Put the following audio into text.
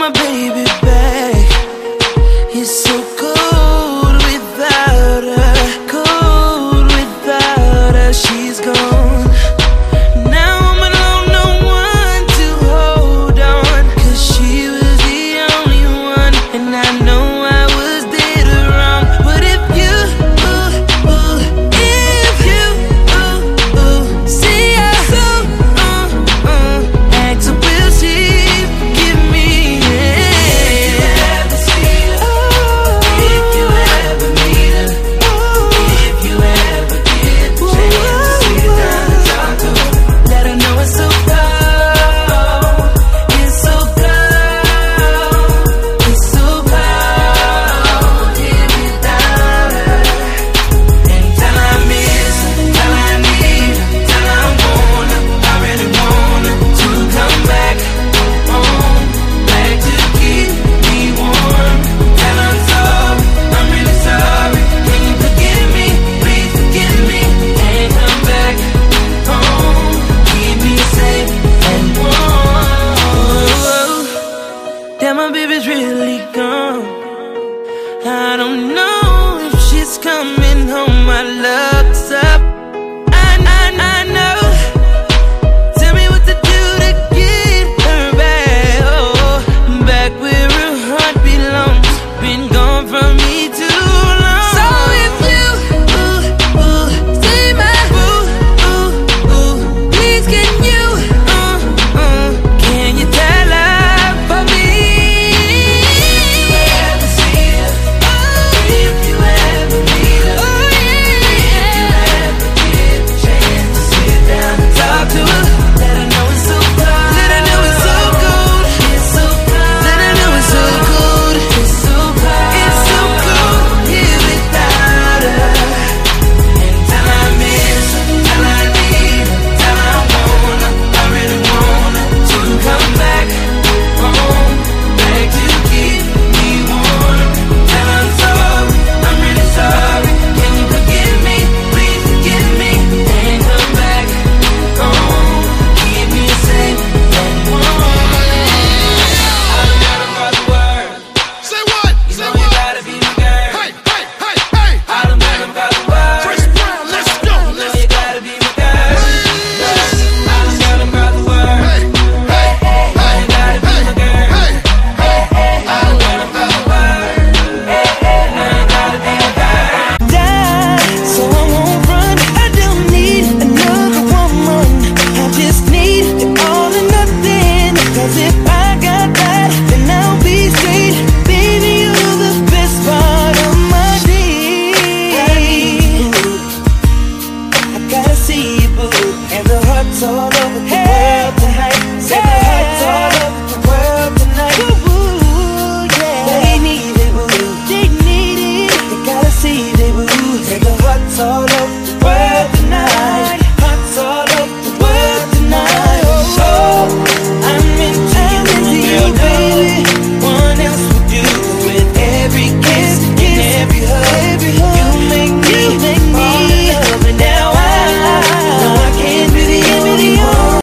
my baby back. He's so really gone. I don't know if she's coming home, my love.